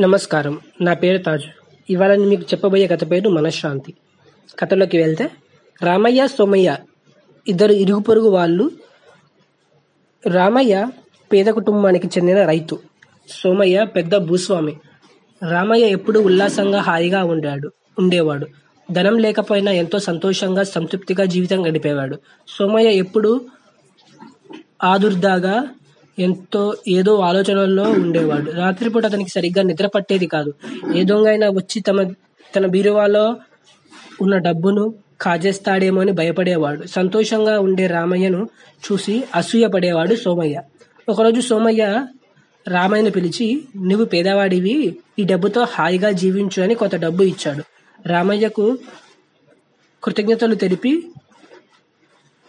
నమస్కారం. నా పేరు తాజు. ఇవాళ నేను మీకు చెప్పబోయే కథ పేరు మనశ్శాంతి. కథలోకి వెళ్తే రామయ్య సోమయ్య ఇద్దరు ఇరుగు పొరుగు వాళ్ళు రామయ్య పేద కుటుంబానికి చెందిన రైతు సోమయ్య పెద్ద భూస్వామి. రామయ్య ఎప్పుడూ ఉల్లాసంగా హాయిగా ఉండాడు ఉండేవాడు. ధనం లేకపోయినా ఎంతో సంతోషంగా సంతృప్తిగా జీవితం గడిపేవాడు. సోమయ్య ఎప్పుడూ ఆదుర్దాగా ఎంతో ఏదో ఆలోచనల్లో ఉండేవాడు. రాత్రిపూట అతనికి సరిగ్గా నిద్ర పట్టేది కాదు. ఏ దొంగ అయినా వచ్చి తమ తన బీరువాలో ఉన్న డబ్బును కాజేస్తాడేమో అని భయపడేవాడు. సంతోషంగా ఉండే రామయ్యను చూసి అసూయపడేవాడు సోమయ్య. ఒకరోజు సోమయ్య రామయ్యను పిలిచి నువ్వు పేదవాడివి ఈ డబ్బుతో హాయిగా జీవించు అని కొంత డబ్బు ఇచ్చాడు. రామయ్యకు కృతజ్ఞతలు తెలిపి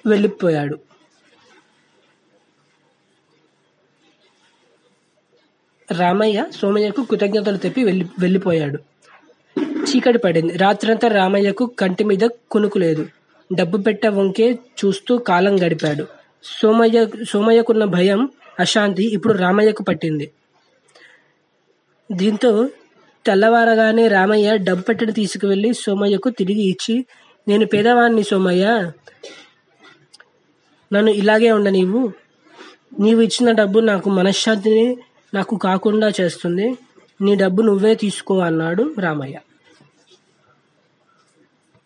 వెళ్ళిపోయాడు. రామయ్య సోమయ్యకు కృతజ్ఞతలు తెప్పి వెళ్ళి వెళ్ళిపోయాడు. చీకటి పడింది. రాత్రంతా రామయ్యకు కంటి మీద కునుకు లేదు. డబ్బు పెట్ట వంకే చూస్తూ కాలం గడిపాడు. సోమయ్య సోమయ్యకున్న భయం అశాంతి ఇప్పుడు రామయ్యకు పట్టింది. దీంతో తెల్లవారగానే రామయ్య డబ్బు పెట్టెను తీసుకువెళ్ళి సోమయ్యకు తిరిగి ఇచ్చి నేను పేదవాడిని సోమయ్య. నన్ను ఇలాగే ఉండనివ్వు నీవు ఇచ్చిన డబ్బు నాకు మనశ్శాంతిని నాకు కాకుండా చేస్తుంది. నీ డబ్బు నువ్వే తీసుకో అన్నాడు రామయ్య.